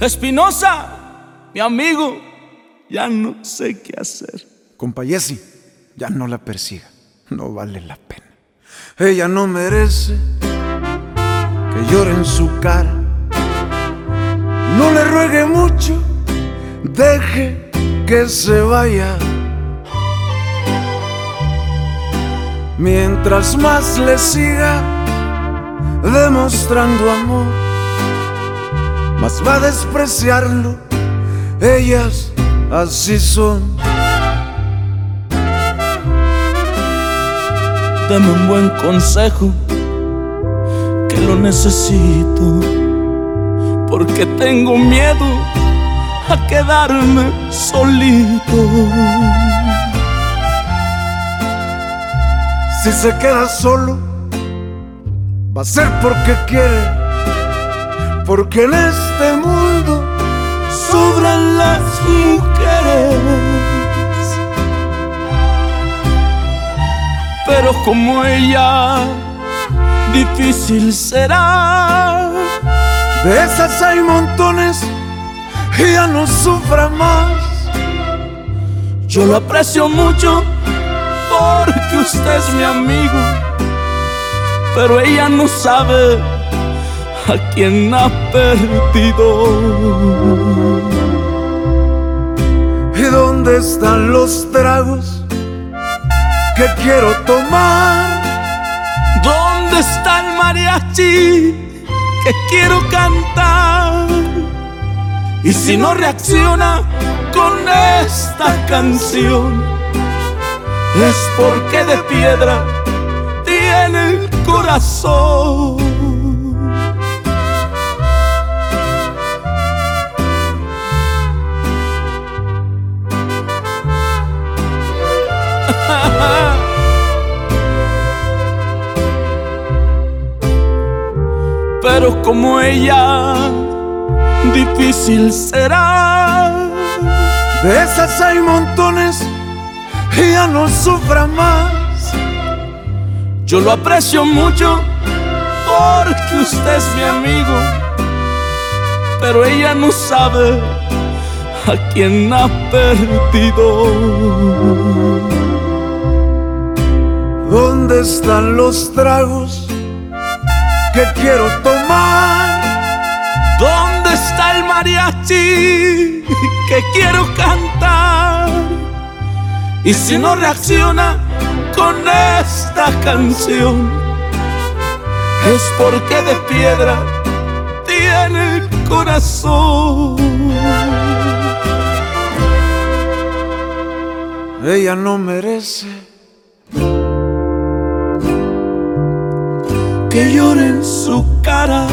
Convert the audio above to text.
Espinosa, mi amigo, ya no sé qué hacer. Compa ya no la persiga, no vale la pena. Ella no merece que llore en su cara. No le ruegue mucho, deje que se vaya. Mientras más le siga demostrando amor, más va a despreciarlo. Ellas así son. Dame un buen consejo, que lo necesito, porque tengo miedo a quedarme solito. Si se queda solo, va a ser porque quiere, porque en este mundo sobran las mujeres. Pero como ella, difícil será. De esas hay montones y ya no sufra más. Yo lo aprecio mucho porque usted es mi amigo, pero ella no sabe a quién ha perdido. ¿Y dónde están los tragos que quiero tomar? ¿Dónde está el mariachi que quiero cantar? Y si no reacciona con esta canción, es porque de piedra tiene el corazón. Pero como ella, difícil será. De esas hay montones y ya no sufra más. Yo lo aprecio mucho porque usted es mi amigo, pero ella no sabe a quién ha perdido. ¿Dónde están los tragos que quiero tomar? ¿Dónde está el mariachi que quiero cantar? Y si no reacciona con esta canción, es porque de piedra tiene el corazón. Ella no merece que llore en su cara.